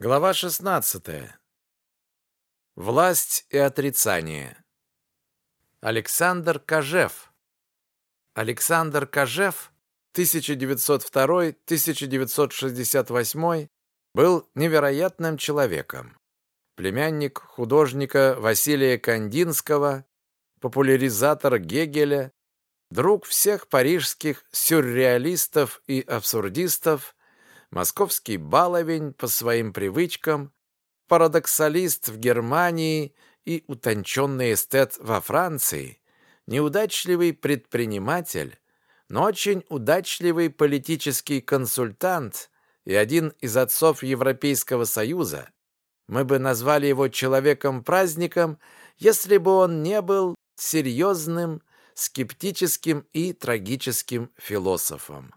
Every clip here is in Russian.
Глава 16. Власть и отрицание. Александр Кожев. Александр Кожев 1902-1968 был невероятным человеком. Племянник художника Василия Кандинского, популяризатор Гегеля, друг всех парижских сюрреалистов и абсурдистов, московский баловень по своим привычкам, парадоксалист в Германии и утонченный эстет во Франции, неудачливый предприниматель, но очень удачливый политический консультант и один из отцов Европейского Союза. Мы бы назвали его человеком-праздником, если бы он не был серьезным, скептическим и трагическим философом.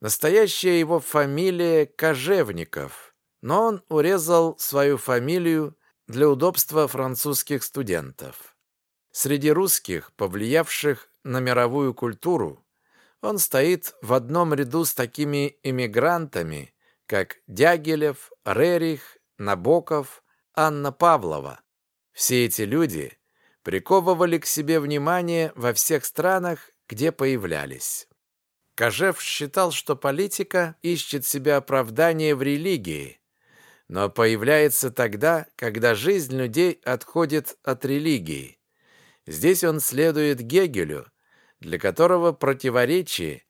Настоящая его фамилия Кожевников, но он урезал свою фамилию для удобства французских студентов. Среди русских, повлиявших на мировую культуру, он стоит в одном ряду с такими эмигрантами, как Дягилев, Рерих, Набоков, Анна Павлова. Все эти люди приковывали к себе внимание во всех странах, где появлялись. Кожев считал, что политика ищет себе оправдание в религии, но появляется тогда, когда жизнь людей отходит от религии. Здесь он следует Гегелю, для которого противоречие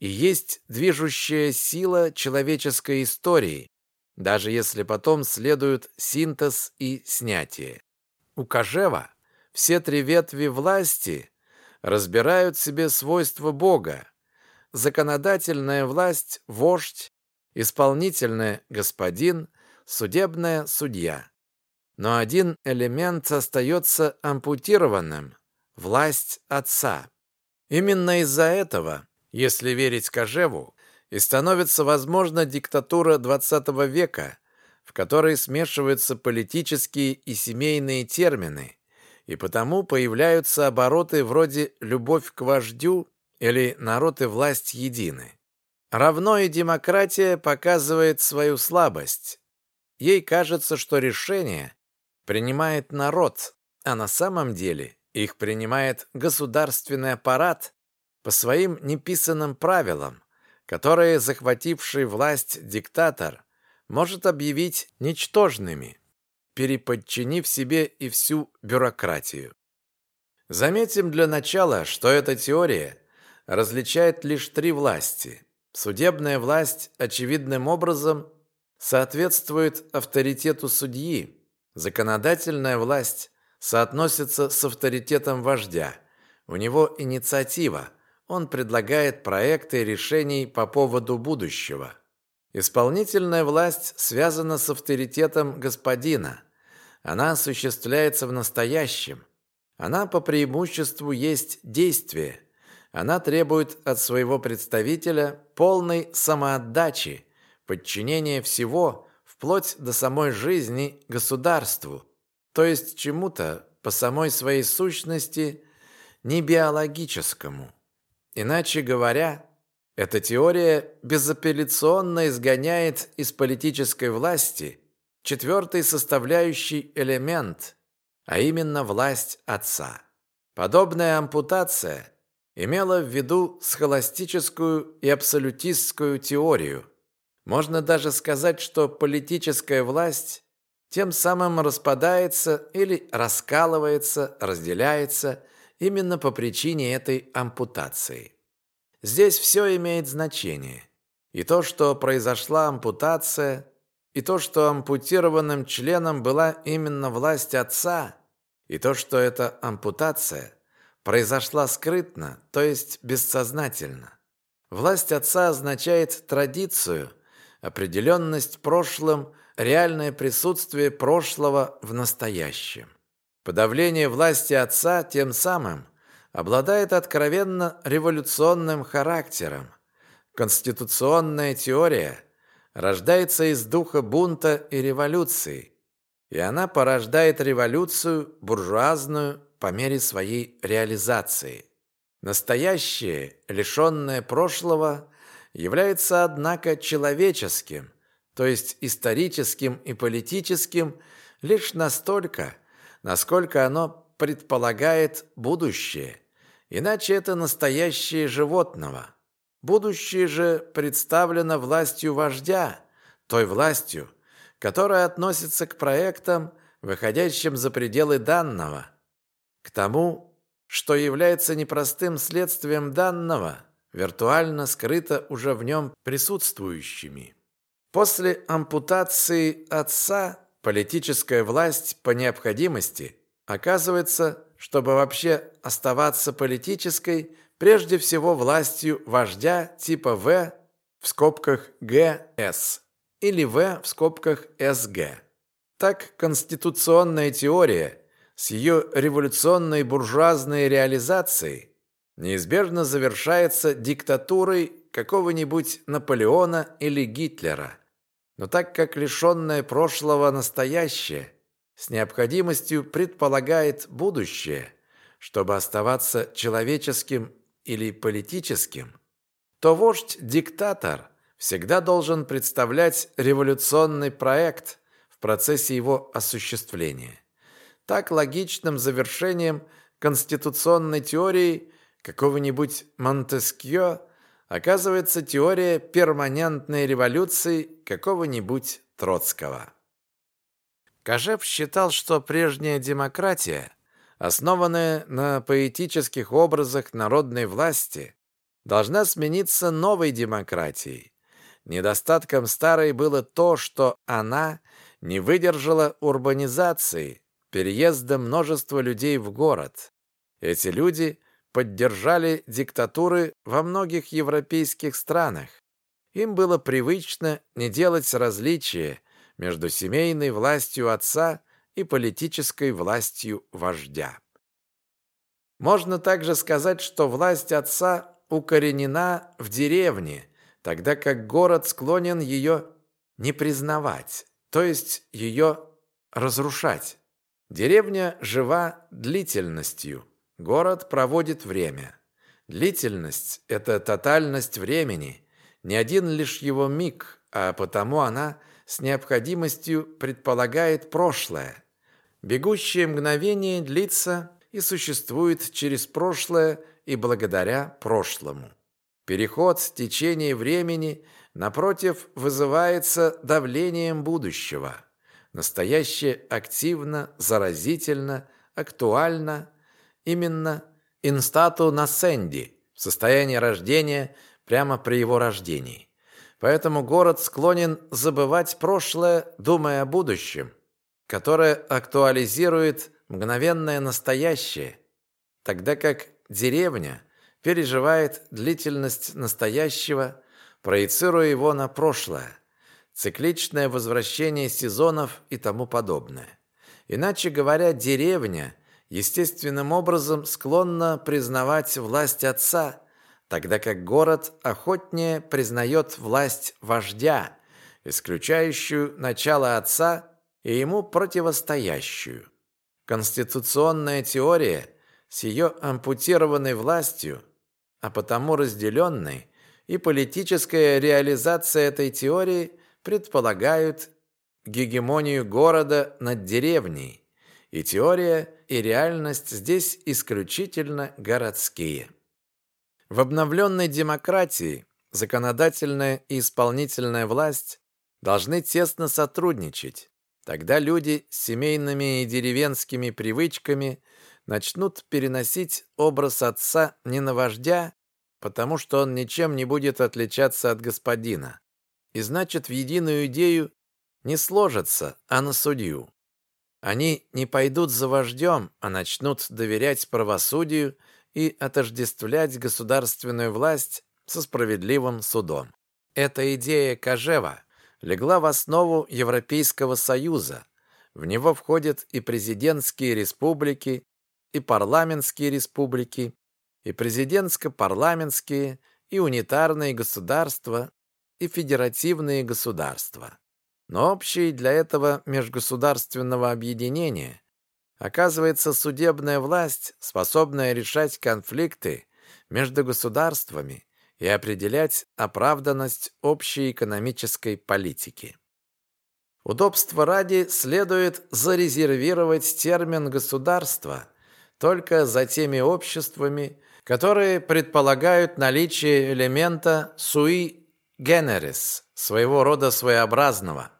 и есть движущая сила человеческой истории, даже если потом следует синтез и снятие. У Кожева все три ветви власти разбирают себе свойства Бога, законодательная власть – вождь, исполнительная – господин, судебная – судья. Но один элемент остается ампутированным – власть отца. Именно из-за этого, если верить Кожеву, и становится возможна диктатура XX века, в которой смешиваются политические и семейные термины, и потому появляются обороты вроде «любовь к вождю» или народ и власть едины. Равно и демократия показывает свою слабость. Ей кажется, что решение принимает народ, а на самом деле их принимает государственный аппарат по своим неписанным правилам, которые захвативший власть диктатор может объявить ничтожными, переподчинив себе и всю бюрократию. Заметим для начала, что эта теория различает лишь три власти. Судебная власть очевидным образом соответствует авторитету судьи. Законодательная власть соотносится с авторитетом вождя. У него инициатива. Он предлагает проекты решений по поводу будущего. Исполнительная власть связана с авторитетом господина. Она осуществляется в настоящем. Она по преимуществу есть действие, она требует от своего представителя полной самоотдачи, подчинения всего, вплоть до самой жизни, государству, то есть чему-то по самой своей сущности не биологическому. Иначе говоря, эта теория безапелляционно изгоняет из политической власти четвертый составляющий элемент, а именно власть отца. Подобная ампутация – имела в виду схоластическую и абсолютистскую теорию. Можно даже сказать, что политическая власть тем самым распадается или раскалывается, разделяется именно по причине этой ампутации. Здесь все имеет значение. И то, что произошла ампутация, и то, что ампутированным членом была именно власть отца, и то, что эта ампутация – произошла скрытно, то есть бессознательно. Власть отца означает традицию, определенность прошлым, реальное присутствие прошлого в настоящем. Подавление власти отца тем самым обладает откровенно революционным характером. Конституционная теория рождается из духа бунта и революции, и она порождает революцию буржуазную по мере своей реализации. Настоящее, лишенное прошлого, является, однако, человеческим, то есть историческим и политическим, лишь настолько, насколько оно предполагает будущее. Иначе это настоящее животного. Будущее же представлено властью вождя, той властью, которая относится к проектам, выходящим за пределы данного, к тому, что является непростым следствием данного, виртуально скрыто уже в нем присутствующими. После ампутации отца политическая власть по необходимости оказывается, чтобы вообще оставаться политической, прежде всего властью вождя типа В в скобках ГС или В в скобках СГ. Так конституционная теория с ее революционной буржуазной реализацией неизбежно завершается диктатурой какого-нибудь Наполеона или Гитлера. Но так как лишенное прошлого настоящее с необходимостью предполагает будущее, чтобы оставаться человеческим или политическим, то вождь-диктатор всегда должен представлять революционный проект в процессе его осуществления. Так логичным завершением конституционной теории какого-нибудь Монтескьё оказывается теория перманентной революции какого-нибудь Троцкого. Кожев считал, что прежняя демократия, основанная на поэтических образах народной власти, должна смениться новой демократией. Недостатком старой было то, что она не выдержала урбанизации, переезда множества людей в город. Эти люди поддержали диктатуры во многих европейских странах. Им было привычно не делать различия между семейной властью отца и политической властью вождя. Можно также сказать, что власть отца укоренена в деревне, тогда как город склонен ее не признавать, то есть ее разрушать. Деревня жива длительностью, город проводит время. Длительность – это тотальность времени, не один лишь его миг, а потому она с необходимостью предполагает прошлое. Бегущее мгновение длится и существует через прошлое и благодаря прошлому. Переход в течение времени, напротив, вызывается давлением будущего – Настоящее активно, заразительно, актуально, именно инстату насенди, в состоянии рождения прямо при его рождении. Поэтому город склонен забывать прошлое, думая о будущем, которое актуализирует мгновенное настоящее, тогда как деревня переживает длительность настоящего, проецируя его на прошлое цикличное возвращение сезонов и тому подобное. Иначе говоря, деревня естественным образом склонна признавать власть отца, тогда как город охотнее признает власть вождя, исключающую начало отца и ему противостоящую. Конституционная теория с ее ампутированной властью, а потому разделенной, и политическая реализация этой теории – предполагают гегемонию города над деревней, и теория и реальность здесь исключительно городские. В обновленной демократии законодательная и исполнительная власть должны тесно сотрудничать. Тогда люди с семейными и деревенскими привычками начнут переносить образ отца не на вождя, потому что он ничем не будет отличаться от господина, и значит в единую идею не сложатся, а на судью. Они не пойдут за вождем, а начнут доверять правосудию и отождествлять государственную власть со справедливым судом. Эта идея Кожева легла в основу Европейского Союза. В него входят и президентские республики, и парламентские республики, и президентско-парламентские, и унитарные государства, и федеративные государства. Но общей для этого межгосударственного объединения оказывается судебная власть, способная решать конфликты между государствами и определять оправданность общей экономической политики. Удобства ради следует зарезервировать термин «государство» только за теми обществами, которые предполагают наличие элемента sui generis, своего рода своеобразного,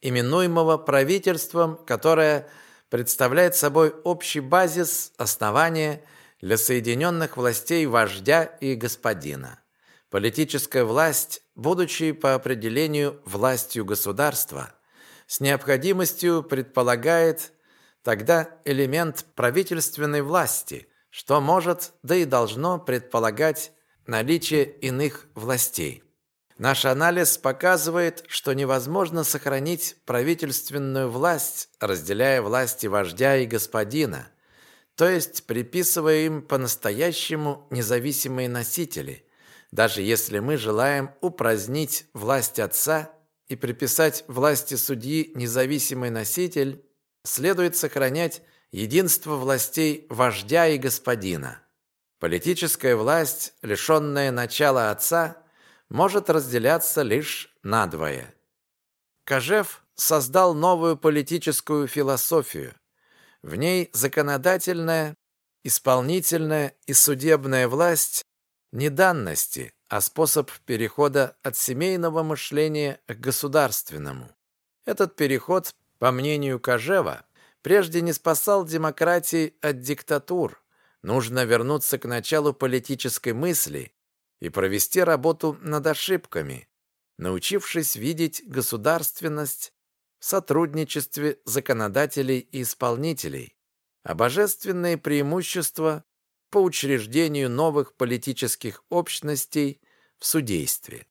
именуемого правительством, которое представляет собой общий базис, основание для соединенных властей вождя и господина. Политическая власть, будучи по определению властью государства, с необходимостью предполагает тогда элемент правительственной власти, что может, да и должно предполагать наличие иных властей. Наш анализ показывает, что невозможно сохранить правительственную власть, разделяя власти вождя и господина, то есть приписывая им по-настоящему независимые носители, даже если мы желаем упразднить власть отца и приписать власти судьи независимый носитель, следует сохранять единство властей вождя и господина. Политическая власть, лишенная начала отца, может разделяться лишь надвое. Кожев создал новую политическую философию. В ней законодательная, исполнительная и судебная власть не данности, а способ перехода от семейного мышления к государственному. Этот переход, по мнению Кожева, прежде не спасал демократии от диктатур. Нужно вернуться к началу политической мысли и провести работу над ошибками, научившись видеть государственность в сотрудничестве законодателей и исполнителей, а божественные преимущества по учреждению новых политических общностей в судействе.